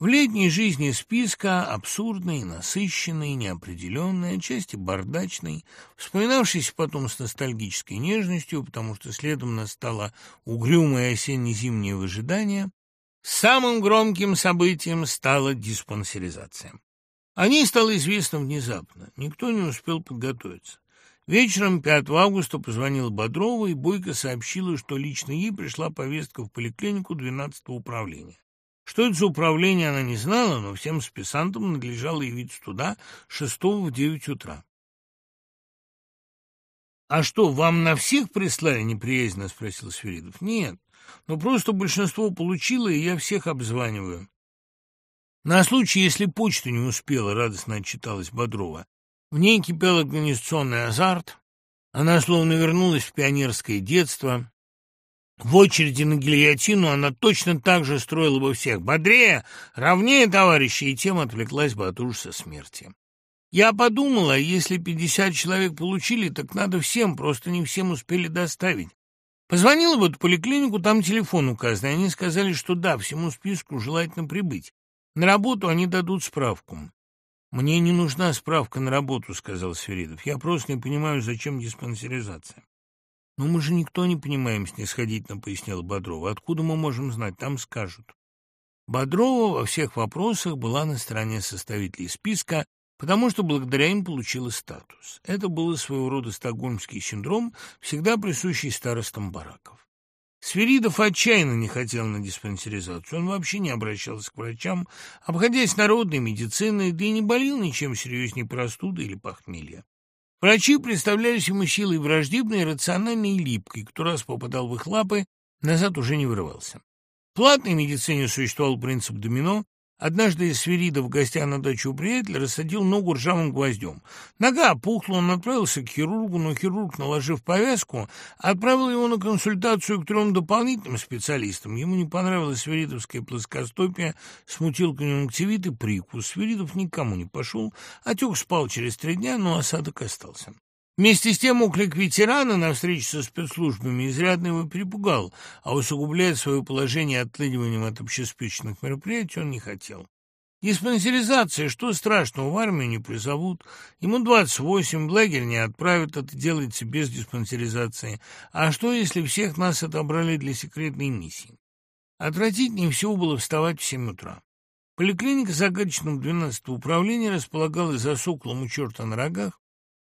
В летней жизни списка, абсурдной, насыщенной, неопределенной, отчасти бардачной, вспоминавшейся потом с ностальгической нежностью, потому что следом настало угрюмое осенне-зимнее выжидание, самым громким событием стала диспансеризация. О ней стало известно внезапно, никто не успел подготовиться. Вечером 5 августа позвонила Бодрова и Бойко сообщила, что лично ей пришла повестка в поликлинику 12-го управления. Что это за управление, она не знала, но всем списантам надлежало явиться туда 6 в 9 утра. «А что, вам на всех прислали неприязненно?» — спросил Сверидов. «Нет, но просто большинство получило, и я всех обзваниваю». «На случай, если почта не успела», — радостно отчиталась Бодрова. В ней кипел организационный азарт. Она словно вернулась в пионерское детство. В очереди на гильотину она точно так же строила бы всех. Бодрее, ровнее, товарищи, и тем отвлеклась бы от ужаса смерти. Я подумала, если пятьдесят человек получили, так надо всем, просто не всем успели доставить. Позвонила в поликлинику, там телефон указан, они сказали, что да, всему списку желательно прибыть. На работу они дадут справку. «Мне не нужна справка на работу», — сказал Сверидов. «Я просто не понимаю, зачем диспансеризация». «Но мы же никто не понимаем», — снисходительно пояснила Бодрова. «Откуда мы можем знать? Там скажут». Бодрова во всех вопросах была на стороне составителей списка, потому что благодаря им получила статус. Это было своего рода стокгольмский синдром, всегда присущий старостам бараков. Сверидов отчаянно не хотел на диспансеризацию. Он вообще не обращался к врачам, обходясь народной медициной, да и не болел ничем серьезнее простуды или похмелья. Врачи представлялись ему силой враждебной, рациональной и липкой. Кто раз попадал в их лапы, назад уже не вырывался. В платной медицине существовал принцип домино, Однажды Свиридов, в гостях на дачу у приятеля, рассадил ногу ржавым гвоздем. Нога опухла, он отправился к хирургу, но хирург, наложив повязку, отправил его на консультацию к трем дополнительным специалистам. Ему не понравилась свиридовская плоскостопия, смутил конъюнктивит и прикус. Свиридов никому не пошел, отек спал через три дня, но осадок остался. Вместе с тем оклик ветерана на встрече со спецслужбами изрядно его перепугал, а усугублять свое положение отлыниванием от общеспечных мероприятий он не хотел. Диспансеризация, что страшного, в армию не призовут, ему 28, в лагерь не отправят, это делается без диспансеризации. А что, если всех нас отобрали для секретной миссии? Отвратительнее всего было вставать в 7 утра. Поликлиника загадочного 12-го управления располагалась за соколом у черта на рогах,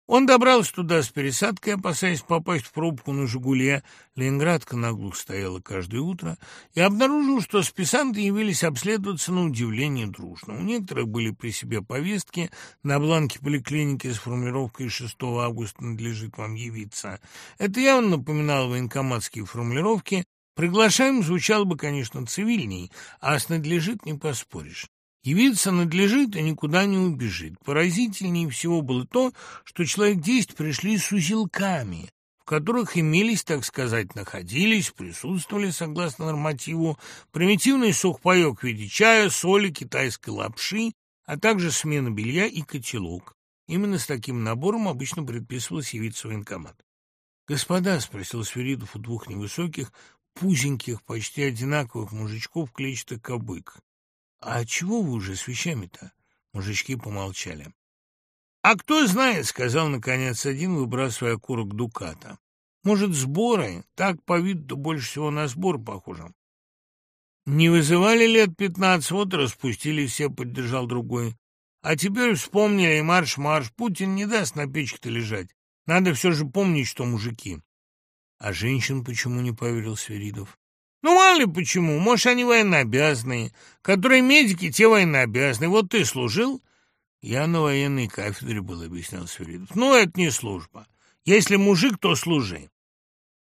он добрался туда с пересадкой, опасаясь попасть в пробку на «Жигуле». Ленинградка наглух стояла каждое утро. И обнаружил, что списанты явились обследоваться на удивление дружно. У некоторых были при себе повестки на бланке поликлиники с формулировкой 6 августа надлежит вам явиться. Это явно напоминало военкоматские формулировки. Приглашаем звучало бы, конечно, цивильней, а с надлежит не поспоришь. Явиться надлежит и никуда не убежит. Поразительнее всего было то, что человек десять пришли с узелками, в которых имелись, так сказать, находились, присутствовали, согласно нормативу, примитивный сухпайок в виде чая, соли, китайской лапши, а также смена белья и котелок. Именно с таким набором обычно предписывалось явиться в военкомат. «Господа», — спросил Сверидов у двух невысоких, пузеньких, почти одинаковых мужичков в клетчатых ковбойках, «А чего вы уже с вещами-то?» Мужички помолчали. «А кто знает», — сказал наконец один, выбрасывая окурок дуката. «Может, сборы? Так по виду больше всего на сбор похоже». «Не вызывали лет пятнадцать, вот распустили все», — поддержал другой. «А теперь вспомнили, марш-марш, Путин не даст на печке-то лежать. Надо все же помнить, что мужики». «А женщин почему не поверил Сверидов?» Ну, мало ли почему. Может, они военнообязанные. Которые медики, те военнообязанные. Вот ты служил? Я на военной кафедре был, объяснял Сверидов. Ну, это не служба. Если мужик, то служи.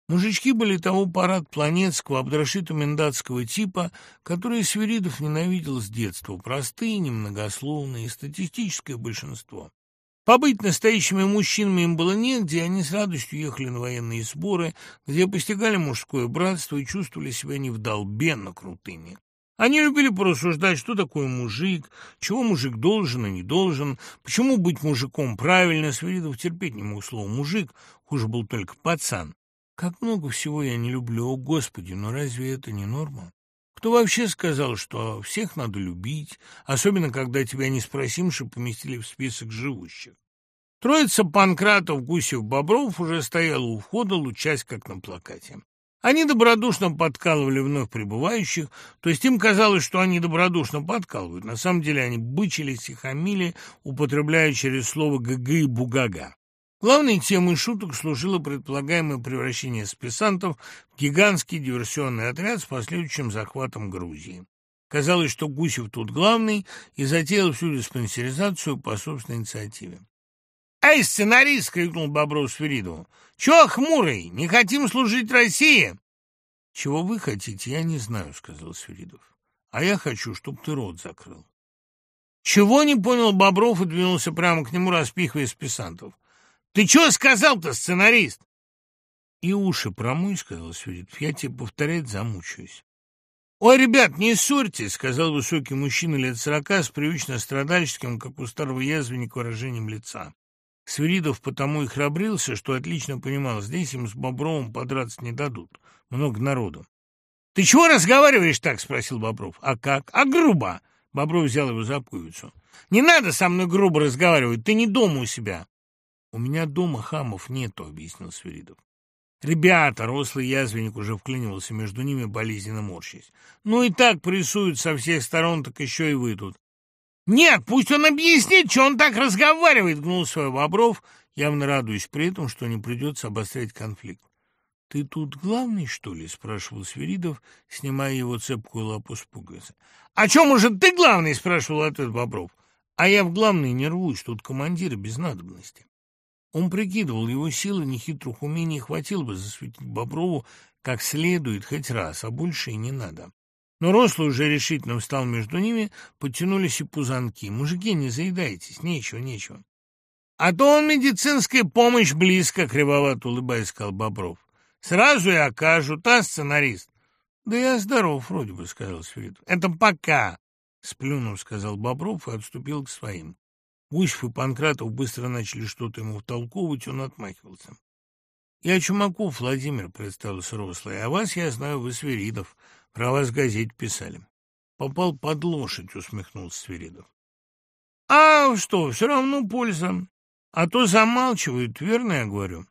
Мужички были того парад планетского, обдрашито-мендатского типа, который Сверидов ненавидел с детства. Простые, немногословные, статистическое большинство. Побыть настоящими мужчинами им было негде, они с радостью ехали на военные сборы, где постигали мужское братство и чувствовали себя невдолбенно крутыми. Они любили порассуждать, что такое мужик, чего мужик должен и не должен, почему быть мужиком правильно. Свиридов терпеть не мог слово «мужик», хуже был только пацан. Как много всего я не люблю, о господи, но разве это не норма? Кто вообще сказал, что всех надо любить, особенно когда тебя неспросимше поместили в список живущих? Троица Панкратов, Гусев, Бобров уже стояла у входа, лучась как на плакате. Они добродушно подкалывали вновь прибывающих, то есть им казалось, что они добродушно подкалывают. На самом деле они бычились и хамили, употребляя через слово «гг» и «бугага». Главной темой шуток служило предполагаемое превращение спесантов в гигантский диверсионный отряд с последующим захватом Грузии. Казалось, что Гусев тут главный и затеял всю диспансеризацию по собственной инициативе. «Эй, сценарист!» — крикнул Бобров Свиридову. «Чего хмурый? Не хотим служить России!» «Чего вы хотите, я не знаю», — сказал Свиридов. «А я хочу, чтобы ты рот закрыл». «Чего не понял Бобров и двинулся прямо к нему, распихивая списантов. «Ты чего сказал-то, сценарист?» «И уши промой», — сказал Свиридов. «Я тебе повторять замучаюсь». «Ой, ребят, не ссорьтесь», — сказал высокий мужчина лет сорока с привычно страдальческим, как у старого язвенника, выражением лица. Свиридов потому и храбрился, что отлично понимал, здесь им с Бобровым подраться не дадут. Много народу. — Ты чего разговариваешь так? — спросил Бобров. — А как? — А грубо. Бобров взял его за пуговицу. — Не надо со мной грубо разговаривать, ты не дома у себя. — У меня дома хамов нету, — объяснил Свиридов. Ребята, рослый язвенник уже вклинивался между ними, болезненно морщись. Ну и так прессуют со всех сторон, так еще и вы тут. «Нет, пусть он объяснит, что он так разговаривает», — гнул свой Бобров, явно радуясь при этом, что не придется обострять конфликт. «Ты тут главный, что ли?» — спрашивал Свиридов, снимая его цепкую лапу с пуговицы. «А чем, может, ты главный?» — спрашивал ответ Бобров. «А я в главный не рвусь, тут командиры без надобности». Он прикидывал, его силы нехитрых умений хватило бы засветить Боброву как следует хоть раз, а больше и не надо. Но рослый уже решительно встал между ними, подтянулись и пузанки. «Мужики, не заедайтесь, нечего, нечего». «А то он медицинская помощь близко», — кривовато улыбаясь, сказал Бобров. «Сразу и окажут, а, сценарист?» «Да я здоров, вроде бы», — сказал Свиридов. «Это пока», — сплюнув, сказал Бобров и отступил к своим. Гусев и Панкратов быстро начали что-то ему втолковывать, он отмахивался. «Я Чумаков, Владимир», — представился рослый, — «а вас я знаю, вы Свиридов». Про вас в газете писали. Попал под лошадь, усмехнулся Свиридов. А что, все равно польза. А то замалчивают, верно я говорю?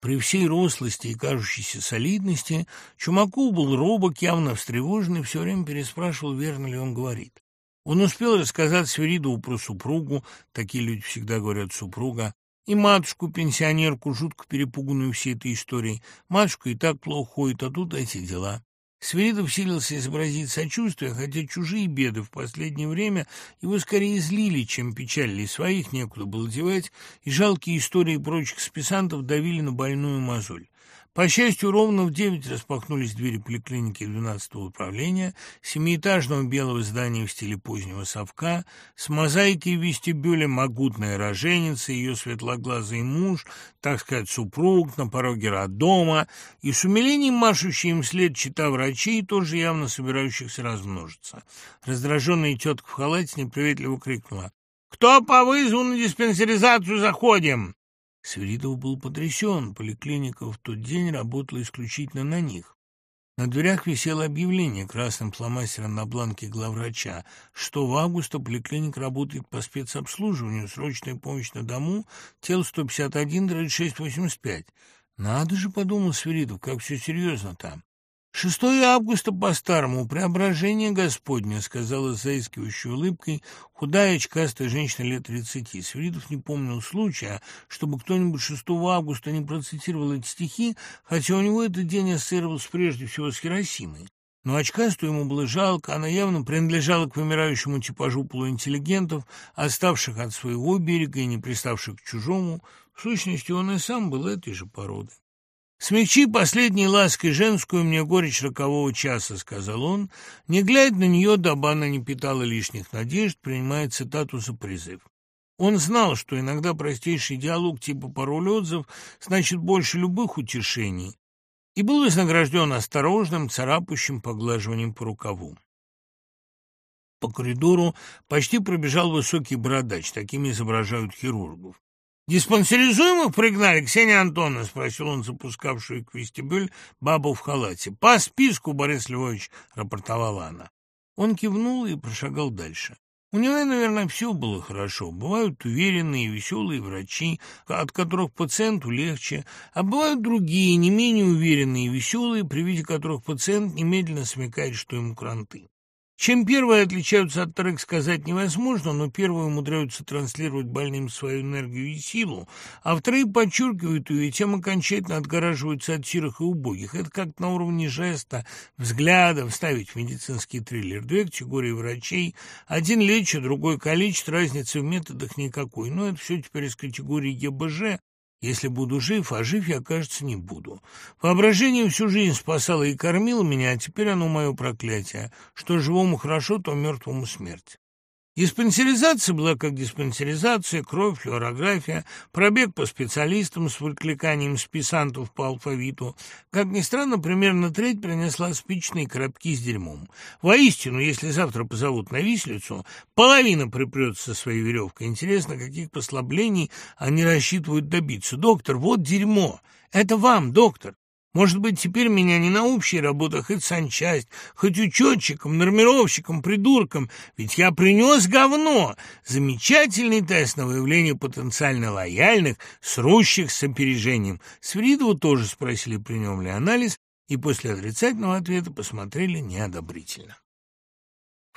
При всей рослости и кажущейся солидности Чумаков был робок, явно встревоженный, все время переспрашивал, верно ли он говорит. Он успел рассказать Свиридову про супругу, такие люди всегда говорят «супруга», и матушку-пенсионерку, жутко перепуганную всей этой историей. Матушка и так плохо ходит, а тут эти дела. Свиридов силился изобразить сочувствие, хотя чужие беды в последнее время его скорее злили, чем печалили, своих некуда было девать, и жалкие истории прочих списантов давили на больную мозоль. По счастью, ровно в девять распахнулись двери поликлиники 12-го управления, семиэтажного белого здания в стиле позднего совка, с мозаикой в вестибюле могутная роженица, ее светлоглазый муж, так сказать, супруг на пороге роддома, и с умилением машущий им след чита врачей, тоже явно собирающихся размножиться. Раздраженная тетка в халате неприветливо крикнула «Кто по вызову на диспансеризацию заходим?» Свиридов был потрясен. Поликлиника в тот день работала исключительно на них. На дверях висело объявление красным фломастером на бланке главврача, что в августе поликлиника работает по спецобслуживанию, срочная помощь на дому, тело 151-685. Надо же, подумал Свиридов, как все серьезно там. 6 августа по-старому, преображение Господне, сказала с заискивающей улыбкой худая очкастая женщина лет тридцати. Свиридов не помнил случая, чтобы кто-нибудь 6 августа не процитировал эти стихи, хотя у него этот день ассоциировался прежде всего с Хиросимой. Но очкастую ему было жалко, она явно принадлежала к вымирающему типажу полуинтеллигентов, оставших от своего берега и не приставших к чужому. В сущности, он и сам был этой же породы. «Смягчи последней лаской женскую мне горечь рокового часа», — сказал он, не глядя на нее, дабы она не питала лишних надежд, принимая цитату за призыв. Он знал, что иногда простейший диалог типа пароль отзыв значит больше любых утешений, и был вознагражден осторожным, царапающим поглаживанием по рукаву. По коридору почти пробежал высокий бородач, такими изображают хирургов. «Диспансеризуемых пригнали, Ксения Антоновна?» — спросил он, запускавшую к вестибюль бабу в халате. «По списку, Борис Львович», — рапортовала она. Он кивнул и прошагал дальше. У него, наверное, все было хорошо. Бывают уверенные, веселые врачи, от которых пациенту легче, а бывают другие, не менее уверенные и веселые, при виде которых пациент немедленно смекает, что ему кранты. Чем первые отличаются от вторых, сказать невозможно, но первые умудряются транслировать больным свою энергию и силу, а вторые подчеркивают ее и тем окончательно отгораживаются от сирых и убогих. Это как на уровне жеста, взгляда, вставить в медицинский триллер. Две категории врачей, один лечит, другой калечит, разницы в методах никакой. Но это все теперь из категории ЕБЖ, если буду жив, а жив я, кажется, не буду. Воображение всю жизнь спасало и кормило меня, а теперь оно мое проклятие. Что живому хорошо, то мертвому смерть. Диспансеризация была как диспансеризация, кровь, флюорография, пробег по специалистам с выкликанием списантов по алфавиту. Как ни странно, примерно треть принесла спичные коробки с дерьмом. Воистину, если завтра позовут на виселицу, половина припрется со своей веревкой. Интересно, каких послаблений они рассчитывают добиться. Доктор, вот дерьмо. Это вам, доктор. Может быть, теперь меня не на общей работе, хоть санчасть, хоть учетчиком, нормировщиком, придурком, ведь я принес говно. Замечательный тест на выявление потенциально лояльных, срущих с опережением. Свиридова тоже спросили, при ли анализ, и после отрицательного ответа посмотрели неодобрительно.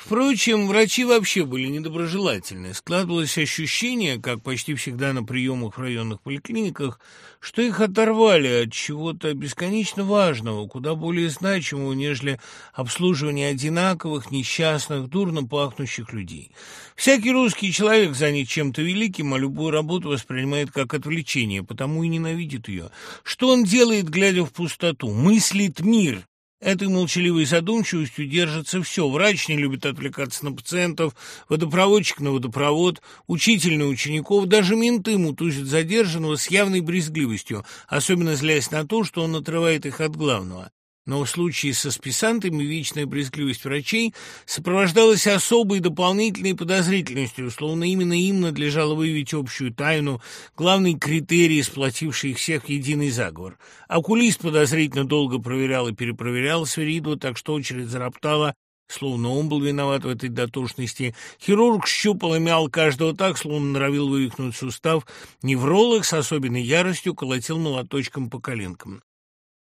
Впрочем, врачи вообще были недоброжелательны. Складывалось ощущение, как почти всегда на приемах в районных поликлиниках, что их оторвали от чего-то бесконечно важного, куда более значимого, нежели обслуживание одинаковых, несчастных, дурно пахнущих людей. Всякий русский человек занят чем-то великим, а любую работу воспринимает как отвлечение, потому и ненавидит ее. Что он делает, глядя в пустоту? Мыслит мир, Этой молчаливой задумчивостью держится все. Врач не любит отвлекаться на пациентов, водопроводчик на водопровод, учитель на учеников, даже менты мутузят задержанного с явной брезгливостью, особенно злясь на то, что он отрывает их от главного. Но в случае со списантами вечная брезгливость врачей сопровождалась особой дополнительной подозрительностью, словно именно им надлежало выявить общую тайну, главный критерий, сплотивший их всех в единый заговор. Окулист подозрительно долго проверял и перепроверял Сверидова, так что очередь зароптала, словно он был виноват в этой дотошности. Хирург щупал и мял каждого так, словно норовил вывихнуть сустав. Невролог с особенной яростью колотил молоточком по коленкам.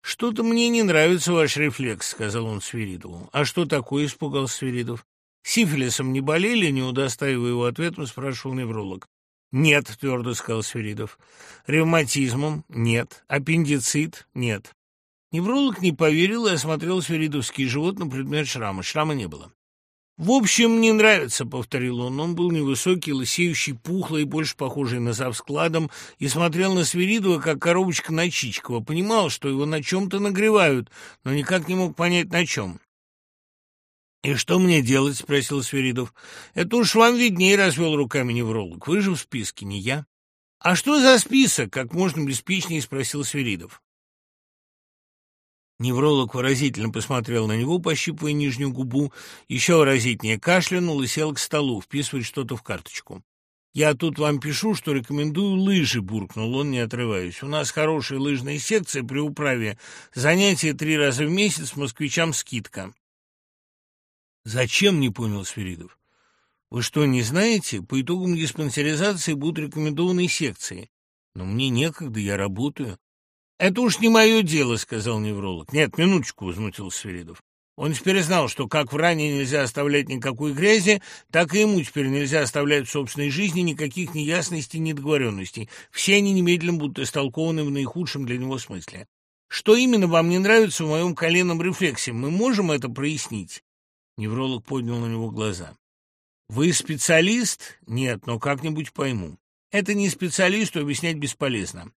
«Что-то мне не нравится ваш рефлекс», — сказал он Свиридову. «А что такое?» — испугался Свиридов. «Сифилисом не болели?» — не удостаивая его ответом, спрашивал невролог. «Нет», — твердо сказал Свиридов. «Ревматизмом?» «Нет». «Аппендицит?» «Нет». Невролог не поверил и осмотрел свиридовский живот на предмет шрама. Шрама не было. «В общем, не нравится», — повторил он. Он был невысокий, лысеющий, пухлый, больше похожий на завскладом, и смотрел на Свиридова, как коробочка на Чичкова. Понимал, что его на чем-то нагревают, но никак не мог понять, на чем. «И что мне делать?» — спросил Свиридов. «Это уж вам виднее», — развел руками невролог. «Вы же в списке, не я». «А что за список?» — как можно беспечнее спросил Свиридов. Невролог выразительно посмотрел на него, пощипывая нижнюю губу, еще выразительнее кашлянул и сел к столу, вписывать что-то в карточку. «Я тут вам пишу, что рекомендую лыжи», — буркнул он, не отрываясь. «У нас хорошая лыжная секция при управе. Занятия три раза в месяц, москвичам скидка». «Зачем?» — не понял Сверидов. «Вы что, не знаете? По итогам диспансеризации будут рекомендованы секции. Но мне некогда, я работаю». «Это уж не мое дело», — сказал невролог. «Нет, минуточку», — возмутился Свиридов. Он теперь знал, что как в ране нельзя оставлять никакой грязи, так и ему теперь нельзя оставлять в собственной жизни никаких неясностей, недоговоренностей. Все они немедленно будут истолкованы в наихудшем для него смысле. Что именно вам не нравится в моем коленном рефлексе? Мы можем это прояснить?» Невролог поднял на него глаза. «Вы специалист? Нет, но как-нибудь пойму. Это не специалисту объяснять бесполезно.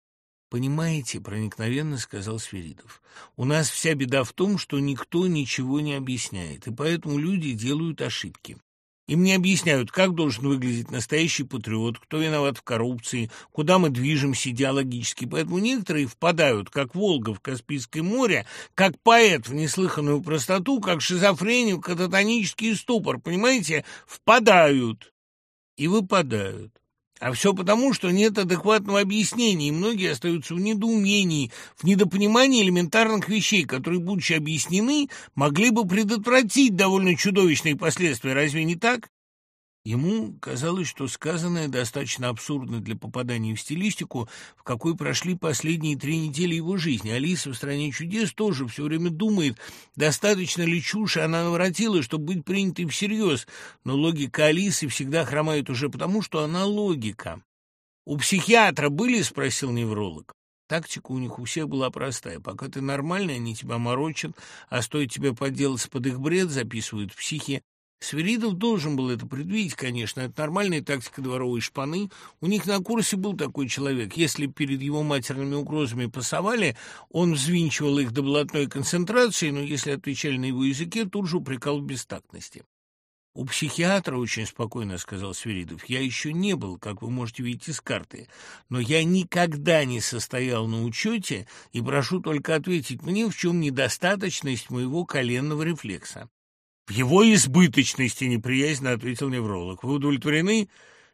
«Понимаете», — проникновенно сказал Сверидов, — «у нас вся беда в том, что никто ничего не объясняет, и поэтому люди делают ошибки. Им не объясняют, как должен выглядеть настоящий патриот, кто виноват в коррупции, куда мы движемся идеологически. Поэтому некоторые впадают, как Волга в Каспийское море, как поэт в неслыханную простоту, как шизофрению, кататонический ступор, понимаете, впадают и выпадают. А все потому, что нет адекватного объяснения, и многие остаются в недоумении, в недопонимании элементарных вещей, которые, будучи объяснены, могли бы предотвратить довольно чудовищные последствия. Разве не так? Ему казалось, что сказанное достаточно абсурдно для попадания в стилистику, в какой прошли последние три недели его жизни. Алиса в «Стране чудес» тоже все время думает, достаточно ли чушь она наворотила, чтобы быть принятой всерьез, но логика Алисы всегда хромает уже потому, что она логика. «У психиатра были?» — спросил невролог. Тактика у них у всех была простая. Пока ты нормальный, они тебя морочат, а стоит тебе подделаться под их бред, записывают психи, Свиридов должен был это предвидеть, конечно. Это нормальная тактика дворовой шпаны. У них на курсе был такой человек. Если перед его матерными угрозами пасовали, он взвинчивал их до блатной концентрации, но если отвечали на его языке, тут же упрекал в бестактности. «У психиатра очень спокойно», — сказал Свиридов. «Я еще не был, как вы можете видеть из карты, но я никогда не состоял на учете и прошу только ответить мне, в чем недостаточность моего коленного рефлекса». В его избыточности неприязненно ответил невролог. Вы удовлетворены?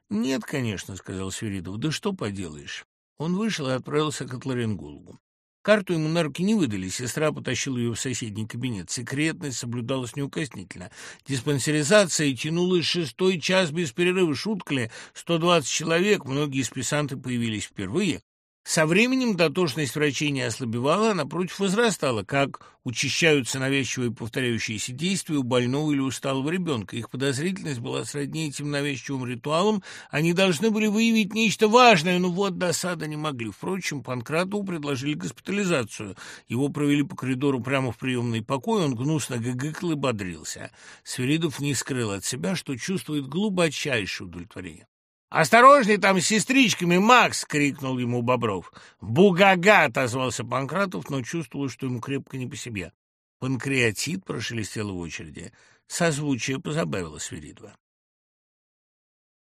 Нет, конечно, сказал Свиридов. Да что поделаешь. Он вышел и отправился к отларингологу. Карту ему на руки не выдали, сестра потащила ее в соседний кабинет. Секретность соблюдалась неукоснительно. Диспансеризация тянулась шестой час без перерыва. Шутка ли? 120 человек, многие списанты появились впервые. Со временем дотошность врачей не ослабевала, а напротив возрастала, как учащаются навязчивые повторяющиеся действия у больного или усталого ребенка. Их подозрительность была сродни этим навязчивым ритуалам. Они должны были выявить нечто важное, но вот досада не могли. Впрочем, Панкратову предложили госпитализацию. Его провели по коридору прямо в приемный покой, он гнусно гыгыкал и бодрился. Сверидов не скрыл от себя, что чувствует глубочайшее удовлетворение. «Осторожней там с сестричками, Макс!» — крикнул ему Бобров. «Бугага!» — отозвался Панкратов, но чувствовал, что ему крепко не по себе. Панкреатит прошелестел в очереди. Созвучие позабавило Свиридова.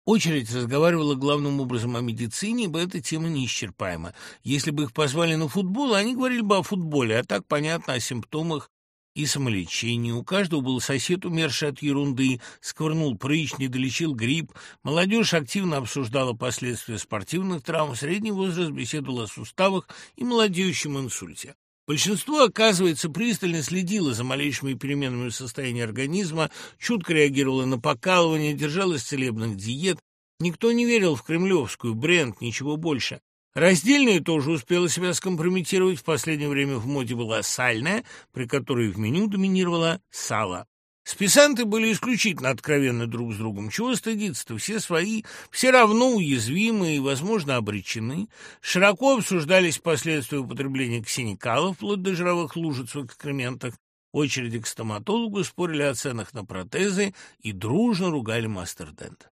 Очередь разговаривала главным образом о медицине, ибо эта тема неисчерпаема. Если бы их позвали на футбол, они говорили бы о футболе, а так понятно о симптомах и самолечение. У каждого был сосед, умерший от ерунды, сквырнул прыщ, недолечил грипп. Молодежь активно обсуждала последствия спортивных травм, средний возраст беседовал о суставах и молодеющем инсульте. Большинство, оказывается, пристально следило за малейшими переменами в состоянии организма, чутко реагировало на покалывание, держалось целебных диет. Никто не верил в кремлевскую, бренд, ничего больше. Раздельная тоже успела себя скомпрометировать. В последнее время в моде была сальная, при которой в меню доминировало сало. Списанты были исключительно откровенны друг с другом. Чего стыдиться-то? Все свои, все равно уязвимы и, возможно, обречены. Широко обсуждались последствия употребления ксеникалов, вплоть до жировых лужиц в экскрементах. Очереди к стоматологу спорили о ценах на протезы и дружно ругали Мастердент.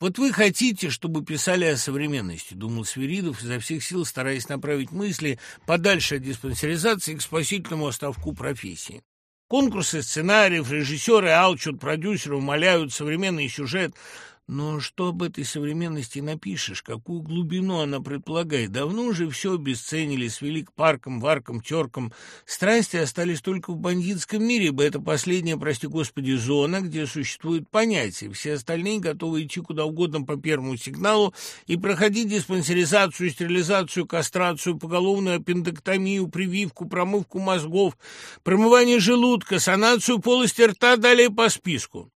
«Вот вы хотите, чтобы писали о современности», — думал Свиридов, изо всех сил стараясь направить мысли подальше от диспансеризации к спасительному оставку профессии. Конкурсы сценариев, режиссеры алчут, продюсеры умоляют, современный сюжет — но что об этой современности напишешь? Какую глубину она предполагает? Давно уже все обесценили, свели к паркам, варкам, теркам. Страсти остались только в бандитском мире, ибо это последняя, прости господи, зона, где существует понятие. Все остальные готовы идти куда угодно по первому сигналу и проходить диспансеризацию, стерилизацию, кастрацию, поголовную аппендэктомию, прививку, промывку мозгов, промывание желудка, санацию полости рта, далее по списку.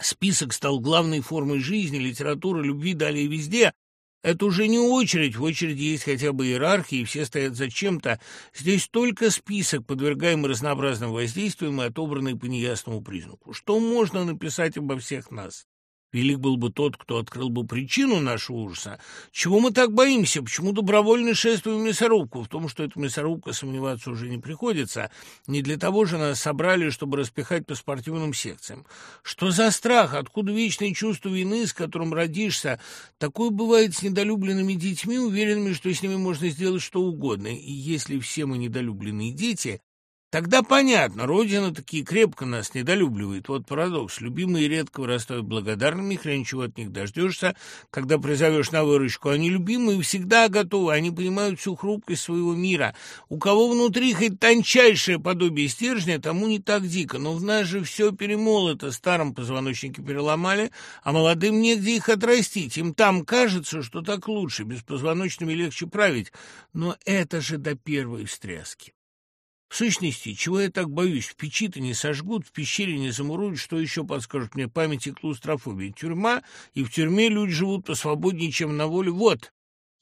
Список стал главной формой жизни, литературы, любви, далее везде. Это уже не очередь, в очереди есть хотя бы иерархии, все стоят за чем-то. Здесь только список, подвергаемый разнообразным воздействиям и отобранный по неясному признаку. Что можно написать обо всех нас? Велик был бы тот, кто открыл бы причину нашего ужаса. Чего мы так боимся? Почему добровольно шествуем в мясорубку? В том, что это мясорубка, сомневаться уже не приходится. Не для того же нас собрали, чтобы распихать по спортивным секциям. Что за страх? Откуда вечное чувство вины, с которым родишься? Такое бывает с недолюбленными детьми, уверенными, что с ними можно сделать что угодно. И если все мы недолюбленные дети, Тогда понятно, Родина таки крепко нас недолюбливает. Вот парадокс. Любимые редко вырастают благодарными, хрен чего от них дождешься, когда призовешь на выручку. Они любимые всегда готовы, они понимают всю хрупкость своего мира. У кого внутри хоть тончайшее подобие стержня, тому не так дико. Но в нас же все перемолото, старым позвоночники переломали, а молодым негде их отрастить. Им там кажется, что так лучше, беспозвоночными легче править. Но это же до первой встряски. В сущности, чего я так боюсь? В печи-то не сожгут, в пещере не замуруют, что еще подскажут мне память и клаустрофобия? Тюрьма, и в тюрьме люди живут посвободнее, чем на воле. Вот,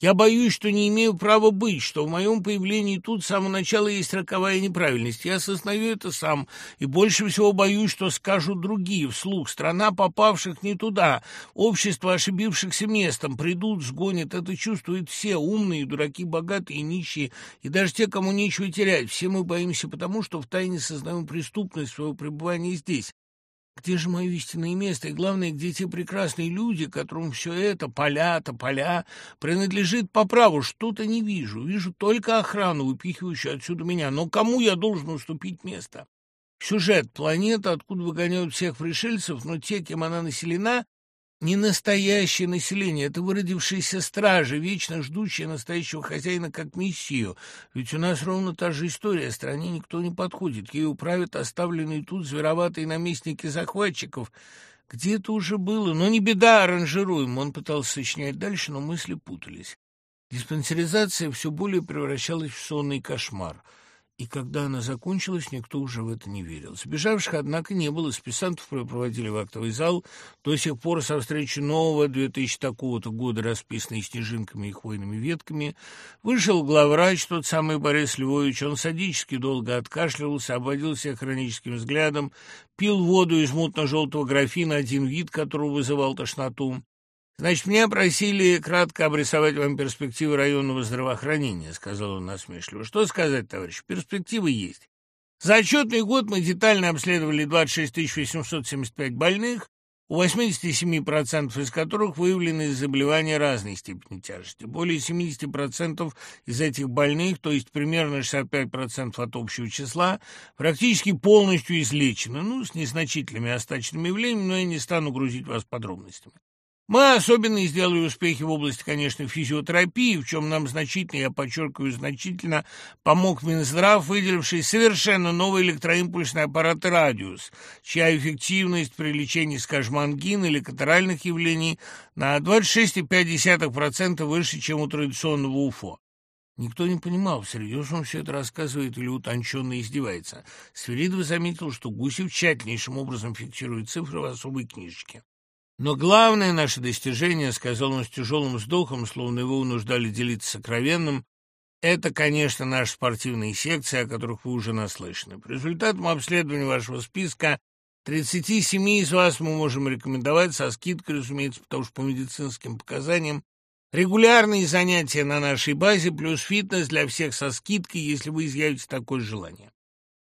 я боюсь, что не имею права быть, что в моем появлении тут с самого начала есть роковая неправильность. Я осознаю это сам, и больше всего боюсь, что скажут другие вслух. Страна попавших не туда, общество ошибившихся местом, придут, сгонят. Это чувствуют все, умные, дураки, богатые, нищие, и даже те, кому нечего терять. Все мы боимся потому, что втайне сознаем преступность своего пребывания здесь. Где же мое истинное место? И главное, где те прекрасные люди, которым все это, поля-то, поля, принадлежит по праву? Что-то не вижу. Вижу только охрану, выпихивающую отсюда меня. Но кому я должен уступить место? Сюжет. Планета, откуда выгоняют всех пришельцев, но те, кем она населена, не настоящее население, это выродившиеся стражи, вечно ждущие настоящего хозяина как мессию. Ведь у нас ровно та же история, стране никто не подходит, ей управят оставленные тут звероватые наместники захватчиков. Где это уже было, но не беда, аранжируем. Он пытался сочинять дальше, но мысли путались. Диспансеризация все более превращалась в сонный кошмар — и когда она закончилась, никто уже в это не верил. Сбежавших, однако, не было. Списантов проводили в актовый зал. До сих пор со встречи нового 2000 такого-то года, расписанной снежинками и хвойными ветками, вышел главврач, тот самый Борис Львович. Он садически долго откашливался, обводил всех хроническим взглядом, пил воду из мутно-желтого графина, один вид которого вызывал тошноту. «Значит, меня просили кратко обрисовать вам перспективы районного здравоохранения», — сказал он насмешливо. «Что сказать, товарищ? Перспективы есть. За отчетный год мы детально обследовали 26 875 больных, у 87% из которых выявлены заболевания разной степени тяжести. Более 70% из этих больных, то есть примерно 65% от общего числа, практически полностью излечены, ну, с незначительными остаточными явлениями, но я не стану грузить вас подробностями. Мы особенно сделали успехи в области, конечно, физиотерапии, в чем нам значительно, я подчеркиваю, значительно помог Минздрав, выделивший совершенно новый электроимпульсный аппарат «Радиус», чья эффективность при лечении, скажем, ангин или катаральных явлений на 26,5% выше, чем у традиционного УФО. Никто не понимал, всерьез он все это рассказывает или утонченно издевается. Сверидов заметил, что Гусев тщательнейшим образом фиксирует цифры в особой книжечке. Но главное наше достижение, сказал он с тяжелым вздохом, словно его вынуждали делиться сокровенным, это, конечно, наши спортивные секции, о которых вы уже наслышаны. По результатам обследования вашего списка 37 из вас мы можем рекомендовать со скидкой, разумеется, потому что по медицинским показаниям регулярные занятия на нашей базе плюс фитнес для всех со скидкой, если вы изъявите такое желание.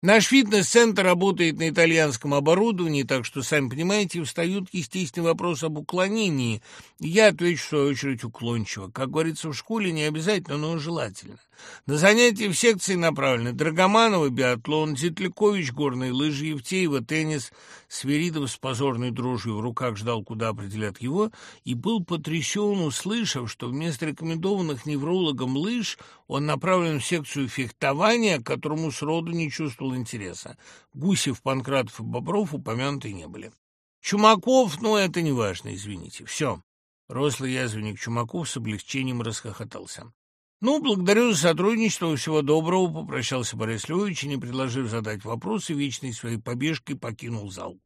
Наш фитнес-центр работает на итальянском оборудовании, так что, сами понимаете, встают естественный вопрос об уклонении. Я отвечу, в свою очередь, уклончиво. Как говорится в школе, не обязательно, но желательно. На занятия в секции направлены Драгоманова, биатлон, Зитлякович, горные лыжи, Евтеева, теннис. Сверидов с позорной дрожью в руках ждал, куда определят его, и был потрясен, услышав, что вместо рекомендованных неврологом лыж он направлен в секцию фехтования, к которому сроду не чувствовал интереса. Гусев, Панкратов и Бобров упомянуты не были. Чумаков, ну, это не важно, извините. Все. Рослый язвенник Чумаков с облегчением расхохотался. «Ну, благодарю за сотрудничество, всего доброго», — попрощался Борис Львович и, не предложив задать вопросы, вечной своей побежкой покинул зал.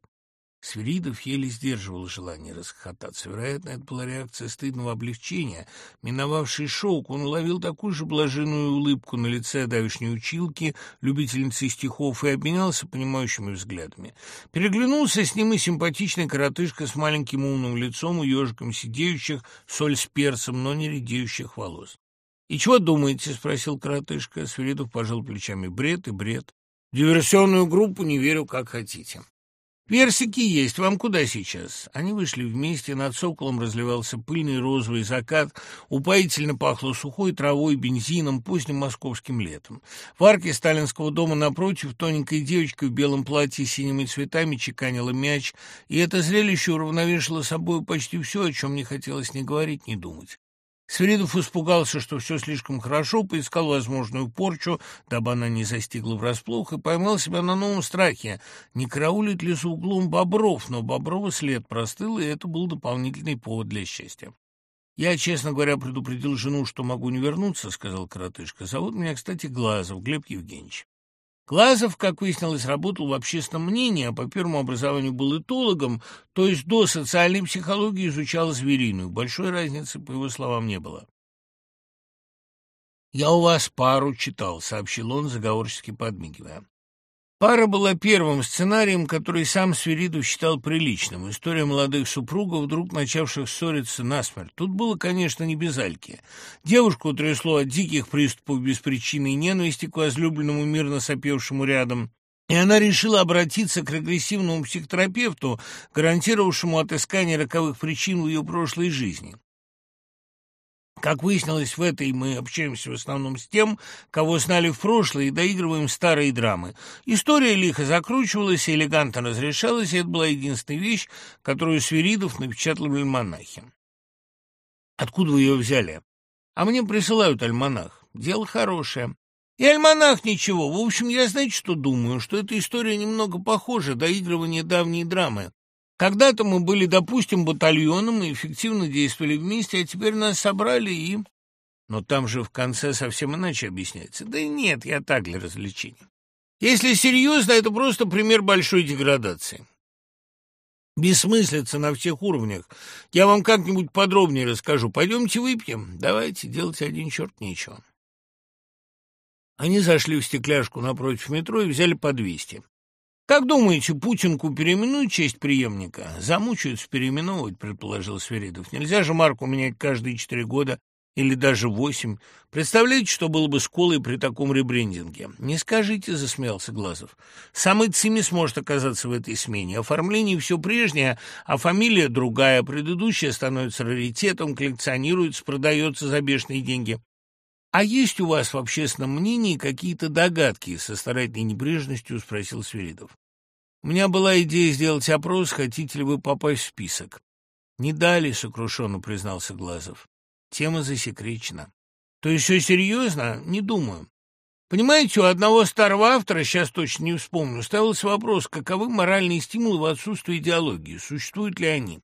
Свиридов еле сдерживал желание расхохотаться. Вероятно, это была реакция стыдного облегчения. Миновавший шок, он уловил такую же блаженную улыбку на лице давешней училки, любительницы стихов, и обменялся понимающими взглядами. Переглянулся с ним и симпатичный коротышка с маленьким умным лицом и ежиком сидеющих, соль с перцем, но не редеющих волос. «И чего думаете?» — спросил коротышка. Свиридов пожал плечами. «Бред и бред. В диверсионную группу не верю, как хотите». «Персики есть. Вам куда сейчас?» Они вышли вместе, над соколом разливался пыльный розовый закат, упоительно пахло сухой травой, бензином, поздним московским летом. В арке сталинского дома напротив тоненькая девочка в белом платье с синими цветами чеканила мяч, и это зрелище уравновешило собой почти все, о чем не хотелось ни говорить, ни думать. Свиридов испугался, что все слишком хорошо, поискал возможную порчу, дабы она не застигла врасплох, и поймал себя на новом страхе. Не караулит ли за углом Бобров, но Боброва след простыл, и это был дополнительный повод для счастья. «Я, честно говоря, предупредил жену, что могу не вернуться», — сказал коротышка. «Зовут меня, кстати, Глазов, Глеб Евгеньевич». Глазов, как выяснилось, работал в общественном мнении, а по первому образованию был этологом, то есть до социальной психологии изучал звериную. Большой разницы, по его словам, не было. «Я у вас пару читал», — сообщил он, заговорчески подмигивая. Пара была первым сценарием, который сам Свиридов считал приличным. История молодых супругов, вдруг начавших ссориться насмерть. Тут было, конечно, не без альки. Девушку трясло от диких приступов беспричинной ненависти к возлюбленному, мирно сопевшему рядом. И она решила обратиться к регрессивному психотерапевту, гарантировавшему отыскание роковых причин в ее прошлой жизни. Как выяснилось, в этой мы общаемся в основном с тем, кого знали в прошлое, и доигрываем старые драмы. История лихо закручивалась и элегантно разрешалась, и это была единственная вещь, которую Свиридов напечатал в альманахе. «Откуда вы ее взяли?» «А мне присылают альманах. Дело хорошее». И альманах ничего. В общем, я, знаете, что думаю? Что эта история немного похожа, доигрывание давней драмы. Когда-то мы были, допустим, батальоном и эффективно действовали вместе, а теперь нас собрали и... Но там же в конце совсем иначе объясняется. Да нет, я так для развлечения. Если серьезно, это просто пример большой деградации. Бессмыслица на всех уровнях. Я вам как-нибудь подробнее расскажу. Пойдемте выпьем. Давайте, делать один черт нечего. Они зашли в стекляшку напротив метро и взяли по двести. «Как думаете, Путинку переименуют честь преемника?» «Замучаются переименовывать», — предположил Сверидов. «Нельзя же марку менять каждые четыре года или даже восемь. Представляете, что было бы с Колой при таком ребрендинге?» «Не скажите», — засмеялся Глазов. «Самый Цимис может оказаться в этой смене. Оформление все прежнее, а фамилия другая. Предыдущая становится раритетом, коллекционируется, продается за бешеные деньги». «А есть у вас в общественном мнении какие-то догадки?» — со старательной небрежностью спросил Свиридов. «У меня была идея сделать опрос, хотите ли вы попасть в список». «Не дали», — сокрушенно признался Глазов. «Тема засекречена». «То есть все серьезно? Не думаю». Понимаете, у одного старого автора, сейчас точно не вспомню, ставился вопрос, каковы моральные стимулы в отсутствии идеологии, существуют ли они.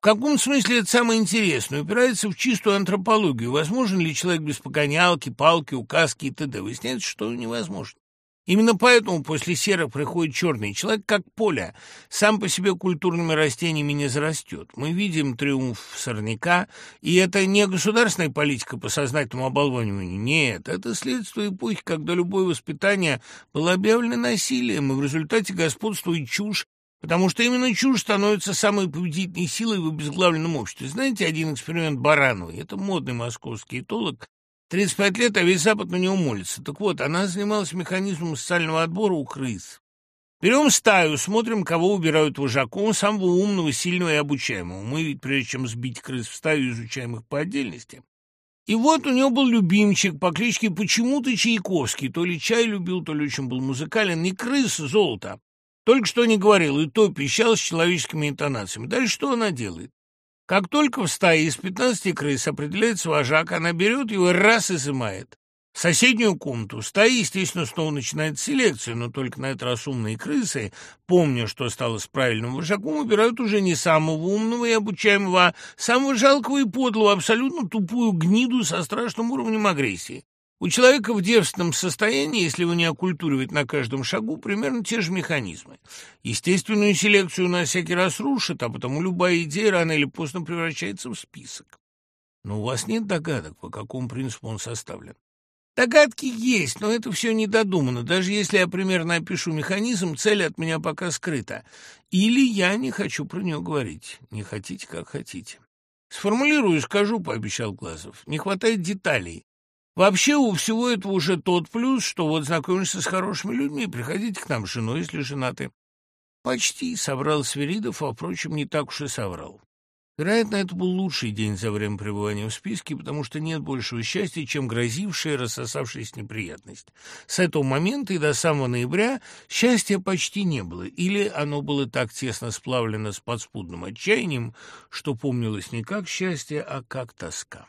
В каком смысле это самое интересное? Упирается в чистую антропологию. Возможен ли человек без погонялки, палки, указки и т.д.? Выясняется, что невозможно. Именно поэтому после серых приходит черный. Человек как поле, сам по себе культурными растениями не зарастет. Мы видим триумф сорняка, и это не государственная политика по сознательному оболваниванию. Нет, это следствие эпохи, когда любое воспитание было объявлено насилием, и в результате господствует чушь, Потому что именно чушь становится самой победительной силой в обезглавленном обществе. Знаете один эксперимент Барановой? Это модный московский этолог. 35 лет, а весь Запад на него молится. Так вот, она занималась механизмом социального отбора у крыс. Берем стаю, смотрим, кого убирают вожаком, самого умного, сильного и обучаемого. Мы ведь, прежде чем сбить крыс в стаю, изучаем их по отдельности. И вот у него был любимчик по кличке почему-то Чайковский. То ли чай любил, то ли очень был музыкален. Не крыс, золото. Только что не говорил, и то пищал с человеческими интонациями. Дальше что она делает? Как только в стае из пятнадцати крыс определяется вожак, она берет его и раз изымает. В соседнюю комнату стаи, естественно, снова начинает селекцию, но только на этот раз умные крысы, помня, что стало с правильным вожаком, убирают уже не самого умного и обучаемого, а самого жалкого и подлого, абсолютно тупую гниду со страшным уровнем агрессии. У человека в девственном состоянии, если его не оккультуривать на каждом шагу, примерно те же механизмы. Естественную селекцию нас всякий раз рушит, а потому любая идея рано или поздно превращается в список. Но у вас нет догадок, по какому принципу он составлен? Догадки есть, но это все недодумано. Даже если я примерно опишу механизм, цель от меня пока скрыта. Или я не хочу про нее говорить. Не хотите, как хотите. Сформулирую, скажу, пообещал Глазов. Не хватает деталей. Вообще у всего этого уже тот плюс, что вот знакомишься с хорошими людьми, приходите к нам с женой, если женаты. Почти соврал Свиридов, а, впрочем, не так уж и соврал. Вероятно, это был лучший день за время пребывания в списке, потому что нет большего счастья, чем грозившая рассосавшаяся неприятность. С этого момента и до самого ноября счастья почти не было, или оно было так тесно сплавлено с подспудным отчаянием, что помнилось не как счастье, а как тоска.